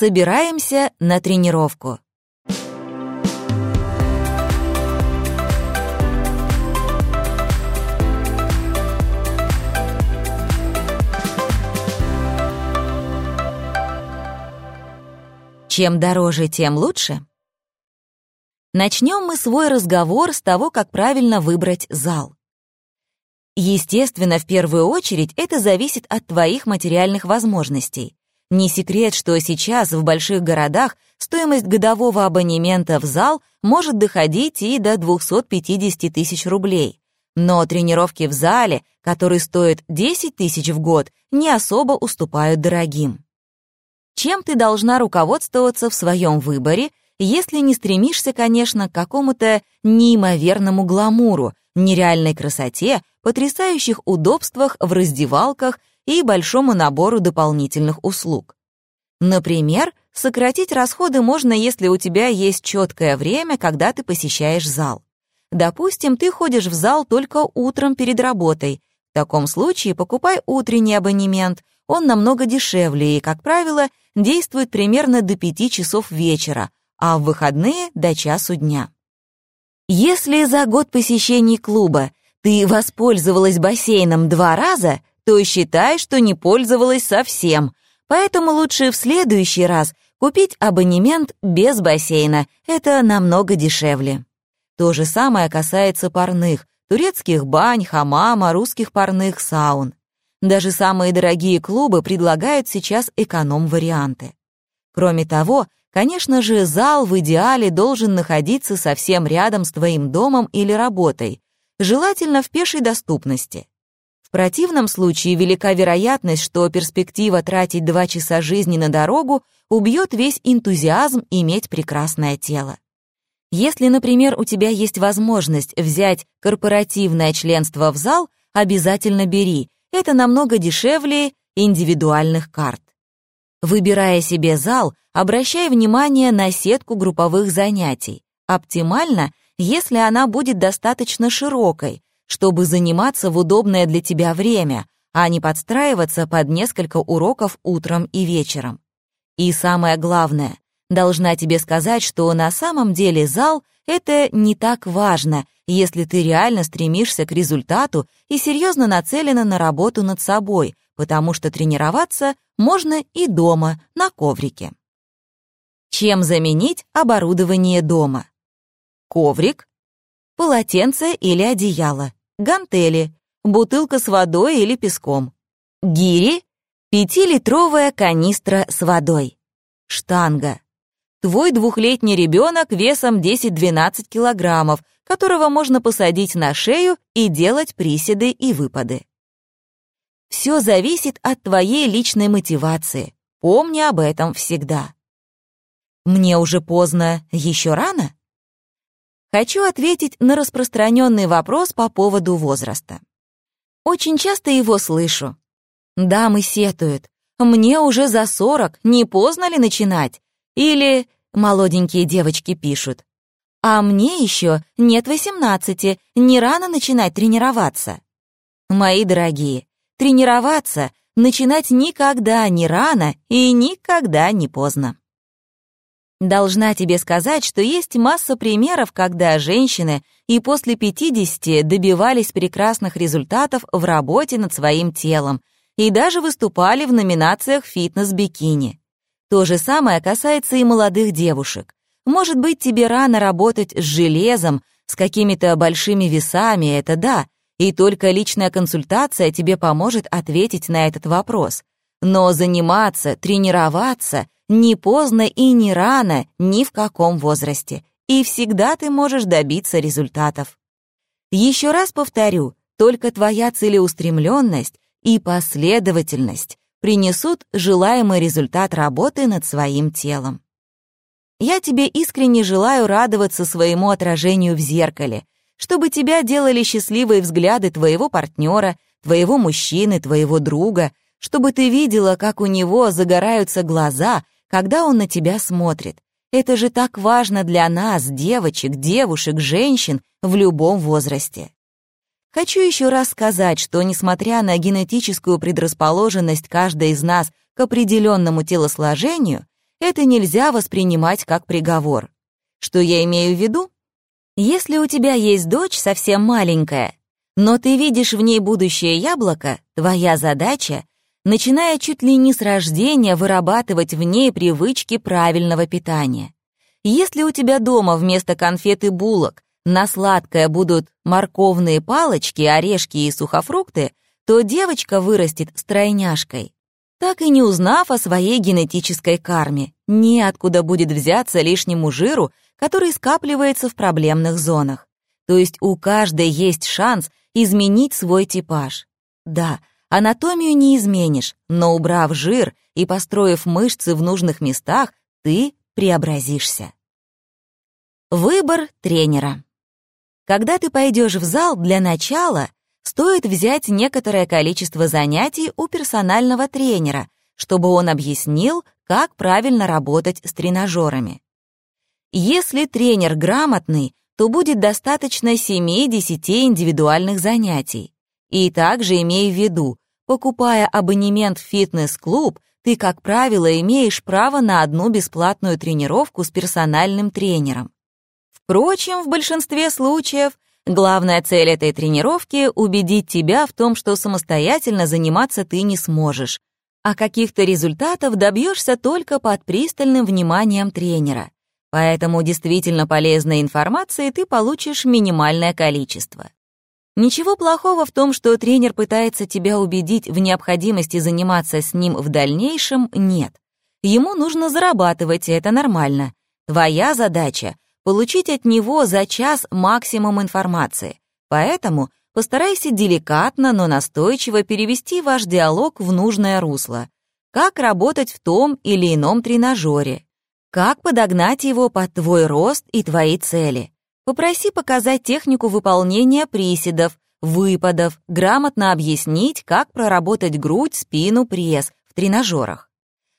Собираемся на тренировку. Чем дороже, тем лучше? Начнем мы свой разговор с того, как правильно выбрать зал. Естественно, в первую очередь это зависит от твоих материальных возможностей. Не секрет, что сейчас в больших городах стоимость годового абонемента в зал может доходить и до 250 тысяч рублей. Но тренировки в зале, которые стоят 10 тысяч в год, не особо уступают дорогим. Чем ты должна руководствоваться в своем выборе, если не стремишься, конечно, к какому-то неимоверному гламуру, нереальной красоте, потрясающих удобствах в раздевалках и большому набору дополнительных услуг. Например, сократить расходы можно, если у тебя есть четкое время, когда ты посещаешь зал. Допустим, ты ходишь в зал только утром перед работой. В таком случае покупай утренний абонемент, он намного дешевле и, как правило, действует примерно до 5 часов вечера, а в выходные — до часу дня. Если за год посещений клуба ты воспользовалась бассейном два раза, то считай, что не пользовалась совсем, поэтому лучше в следующий раз купить абонемент без бассейна, это намного дешевле. То же самое касается парных, турецких бань, хамама, русских парных, саун. Даже самые дорогие клубы предлагают сейчас эконом-варианты. Кроме того, конечно же, зал в идеале должен находиться совсем рядом с твоим домом или работой, желательно в пешей доступности. В противном случае велика вероятность, что перспектива тратить два часа жизни на дорогу убьет весь энтузиазм иметь прекрасное тело. Если, например, у тебя есть возможность взять корпоративное членство в зал, обязательно бери, это намного дешевле индивидуальных карт. Выбирая себе зал, обращай внимание на сетку групповых занятий. Оптимально, если она будет достаточно широкой, чтобы заниматься в удобное для тебя время, а не подстраиваться под несколько уроков утром и вечером. И самое главное, должна тебе сказать, что на самом деле зал — это не так важно, если ты реально стремишься к результату и серьезно нацелена на работу над собой, потому что тренироваться можно и дома, на коврике. Чем заменить оборудование дома? Коврик, полотенце или одеяло, гантели, бутылка с водой или песком, гири, пятилитровая канистра с водой, штанга, Твой двухлетний ребенок весом 10-12 килограммов, которого можно посадить на шею и делать приседы и выпады. Все зависит от твоей личной мотивации. Помни об этом всегда. Мне уже поздно, еще рано? Хочу ответить на распространенный вопрос по поводу возраста. Очень часто его слышу. Дамы сетуют. Мне уже за 40, не поздно ли начинать? Или молоденькие девочки пишут. А мне еще нет восемнадцати, не рано начинать тренироваться. Мои дорогие, тренироваться начинать никогда не рано и никогда не поздно. Должна тебе сказать, что есть масса примеров, когда женщины и после 50 добивались прекрасных результатов в работе над своим телом и даже выступали в номинациях «Фитнес-бикини». То же самое касается и молодых девушек. Может быть, тебе рано работать с железом, с какими-то большими весами, это да, и только личная консультация тебе поможет ответить на этот вопрос. Но заниматься, тренироваться не поздно и не рано ни в каком возрасте, и всегда ты можешь добиться результатов. Еще раз повторю, только твоя целеустремленность и последовательность принесут желаемый результат работы над своим телом. Я тебе искренне желаю радоваться своему отражению в зеркале, чтобы тебя делали счастливые взгляды твоего партнера, твоего мужчины, твоего друга, чтобы ты видела, как у него загораются глаза, когда он на тебя смотрит. Это же так важно для нас, девочек, девушек, женщин в любом возрасте. Хочу еще раз сказать, что несмотря на генетическую предрасположенность каждой из нас к определенному телосложению, это нельзя воспринимать как приговор. Что я имею в виду? Если у тебя есть дочь совсем маленькая, но ты видишь в ней будущее яблоко, твоя задача, начиная чуть ли не с рождения, вырабатывать в ней привычки правильного питания. Если у тебя дома вместо конфет и булок на сладкое будут морковные палочки, орешки и сухофрукты, то девочка вырастет стройняшкой. Так и не узнав о своей генетической карме, неоткуда будет взяться лишнему жиру, который скапливается в проблемных зонах. То есть у каждой есть шанс изменить свой типаж. Да, анатомию не изменишь, но убрав жир и построив мышцы в нужных местах, ты преобразишься. Выбор тренера. Когда ты пойдешь в зал, для начала стоит взять некоторое количество занятий у персонального тренера, чтобы он объяснил, как правильно работать с тренажерами. Если тренер грамотный, то будет достаточно 7-10 индивидуальных занятий. И также имей в виду, покупая абонемент в фитнес-клуб, ты, как правило, имеешь право на одну бесплатную тренировку с персональным тренером. Впрочем, в большинстве случаев главная цель этой тренировки — убедить тебя в том, что самостоятельно заниматься ты не сможешь, а каких-то результатов добьешься только под пристальным вниманием тренера. Поэтому действительно полезной информации ты получишь минимальное количество. Ничего плохого в том, что тренер пытается тебя убедить в необходимости заниматься с ним в дальнейшем, нет. Ему нужно зарабатывать, и это нормально. Твоя задача получить от него за час максимум информации. Поэтому постарайся деликатно, но настойчиво перевести ваш диалог в нужное русло. Как работать в том или ином тренажере. Как подогнать его под твой рост и твои цели. Попроси показать технику выполнения приседов, выпадов, грамотно объяснить, как проработать грудь, спину, пресс в тренажерах.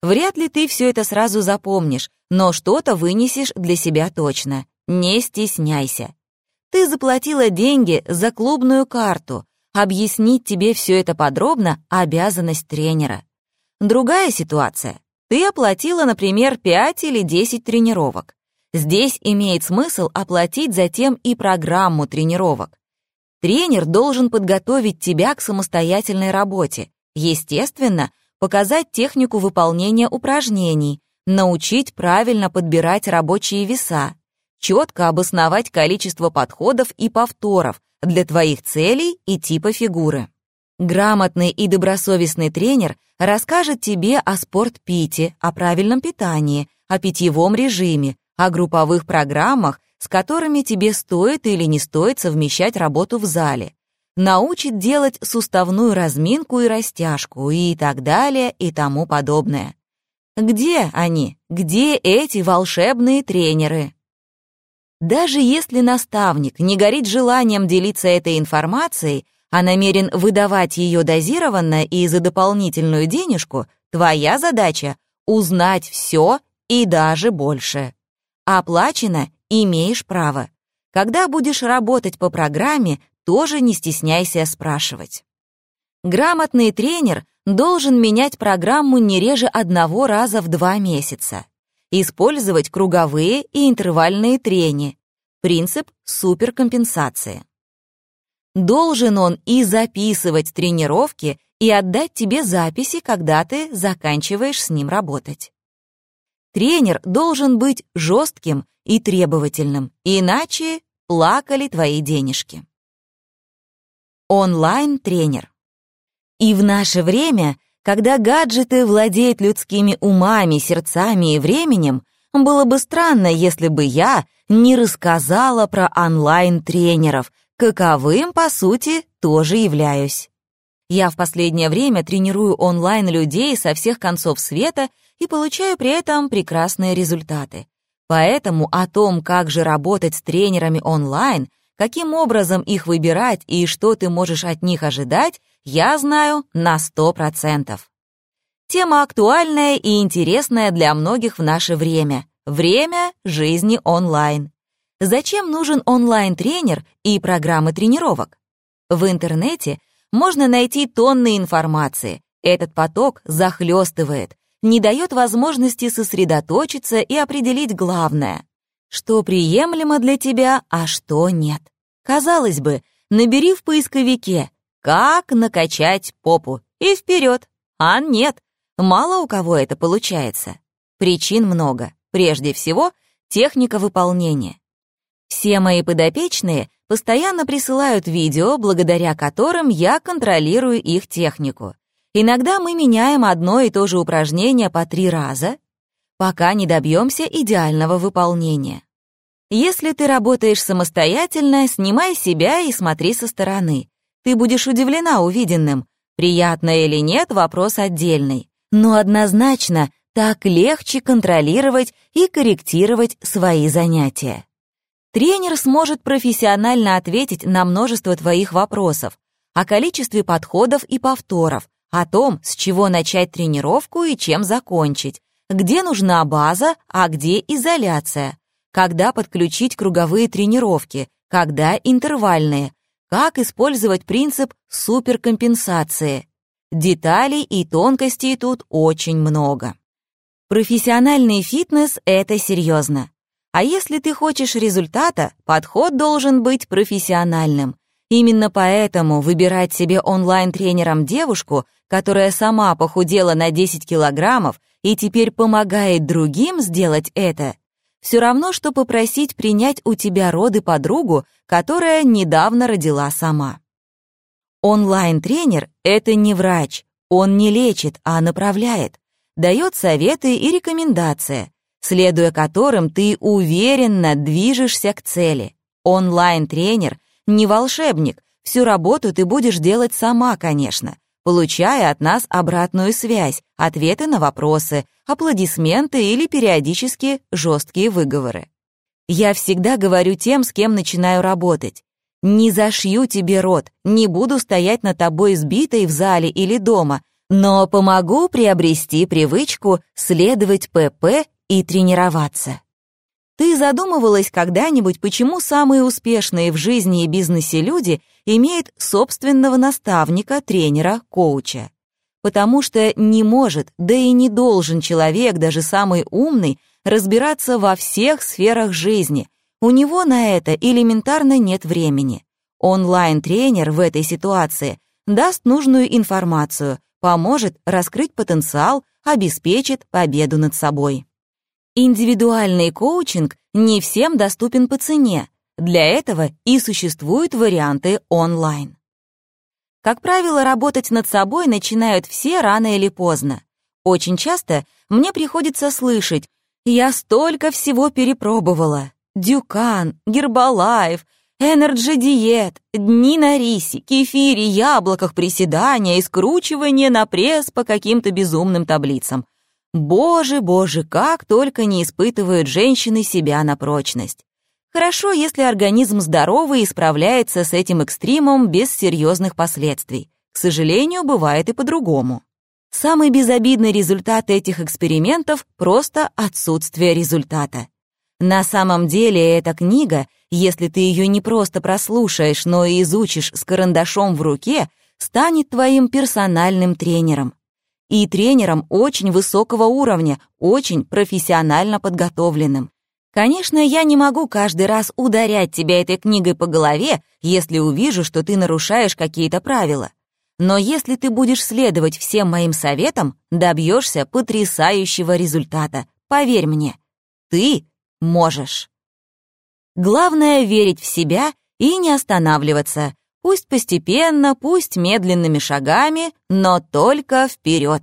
Вряд ли ты все это сразу запомнишь, но что-то вынесешь для себя точно. Не стесняйся. Ты заплатила деньги за клубную карту. Объяснить тебе все это подробно — обязанность тренера. Другая ситуация. Ты оплатила, например, 5 или 10 тренировок. Здесь имеет смысл оплатить затем и программу тренировок. Тренер должен подготовить тебя к самостоятельной работе. Естественно, показать технику выполнения упражнений, научить правильно подбирать рабочие веса, четко обосновать количество подходов и повторов для твоих целей и типа фигуры. Грамотный и добросовестный тренер расскажет тебе о спортпите, о правильном питании, о питьевом режиме, о групповых программах, с которыми тебе стоит или не стоит совмещать работу в зале, научит делать суставную разминку и растяжку и так далее и тому подобное. Где они? Где эти волшебные тренеры? Даже если наставник не горит желанием делиться этой информацией, а намерен выдавать ее дозированно и за дополнительную денежку, твоя задача — узнать все и даже больше. Оплачено — имеешь право. Когда будешь работать по программе, тоже не стесняйся спрашивать. Грамотный тренер должен менять программу не реже одного раза в два месяца. Использовать круговые и интервальные трени. Принцип суперкомпенсации. Должен он и записывать тренировки, и отдать тебе записи, когда ты заканчиваешь с ним работать. Тренер должен быть жестким и требовательным, иначе плакали твои денежки. Онлайн-тренер. И в наше время, когда гаджеты владеют людскими умами, сердцами и временем, было бы странно, если бы я не рассказала про онлайн-тренеров, каковым, по сути, тоже являюсь. Я в последнее время тренирую онлайн людей со всех концов света и получаю при этом прекрасные результаты. Поэтому о том, как же работать с тренерами онлайн, каким образом их выбирать и что ты можешь от них ожидать, я знаю на 100%. Тема актуальная и интересная для многих в наше время. Время жизни онлайн. Зачем нужен онлайн-тренер и программы тренировок? В интернете можно найти тонны информации. Этот поток захлестывает. Не дает возможности сосредоточиться и определить главное, что приемлемо для тебя, а что нет. Казалось бы, набери в поисковике «Как накачать попу» и вперед. А нет, мало у кого это получается. Причин много. Прежде всего, техника выполнения. Все мои подопечные постоянно присылают видео, благодаря которым я контролирую их технику. Иногда мы меняем одно и то же упражнение по три раза, пока не добьемся идеального выполнения. Если ты работаешь самостоятельно, снимай себя и смотри со стороны. Ты будешь удивлена увиденным. Приятно или нет, вопрос отдельный. Но однозначно так легче контролировать и корректировать свои занятия. Тренер сможет профессионально ответить на множество твоих вопросов о количестве подходов и повторов, о том, с чего начать тренировку и чем закончить, где нужна база, а где изоляция, когда подключить круговые тренировки, когда интервальные, как использовать принцип суперкомпенсации. Деталей и тонкостей тут очень много. Профессиональный фитнес — это серьезно. А если ты хочешь результата, подход должен быть профессиональным. Именно поэтому выбирать себе онлайн-тренером девушку, которая сама похудела на 10 килограммов и теперь помогает другим сделать это, все равно, что попросить принять у тебя роды подругу, которая недавно родила сама. Онлайн-тренер — это не врач, он не лечит, а направляет, дает советы и рекомендации, следуя которым ты уверенно движешься к цели. Онлайн-тренер не волшебник, всю работу ты будешь делать сама, конечно, получая от нас обратную связь, ответы на вопросы, аплодисменты или периодически жесткие выговоры. Я всегда говорю тем, с кем начинаю работать. Не зашью тебе рот, не буду стоять над тобой сбитой в зале или дома, но помогу приобрести привычку следовать ПП и тренироваться. Ты задумывалась когда-нибудь, почему самые успешные в жизни и бизнесе люди имеют собственного наставника, тренера, коуча? Потому что не может, да и не должен человек, даже самый умный, разбираться во всех сферах жизни. У него на это элементарно нет времени. Онлайн-тренер в этой ситуации даст нужную информацию, поможет раскрыть потенциал, обеспечит победу над собой. Индивидуальный коучинг не всем доступен по цене. Для этого и существуют варианты онлайн. Как правило, работать над собой начинают все рано или поздно. Очень часто мне приходится слышать «Я столько всего перепробовала. Дюкан, Гербалайф, Energy Diet, дни на рисе, кефире, яблоках, приседания и скручивание на пресс по каким-то безумным таблицам. Боже, боже, как только не испытывают женщины себя на прочность. Хорошо, если организм здоровый и справляется с этим экстримом без серьезных последствий. К сожалению, бывает и по-другому. Самый безобидный результат этих экспериментов — просто отсутствие результата. На самом деле эта книга, если ты ее не просто прослушаешь, но и изучишь с карандашом в руке, станет твоим персональным тренером и тренером очень высокого уровня, очень профессионально подготовленным. Конечно, я не могу каждый раз ударять тебя этой книгой по голове, если увижу, что ты нарушаешь какие-то правила. Но если ты будешь следовать всем моим советам, добьешься потрясающего результата. Поверь мне, ты можешь. Главное — верить в себя и не останавливаться, Пусть постепенно, пусть медленными шагами, но только вперед.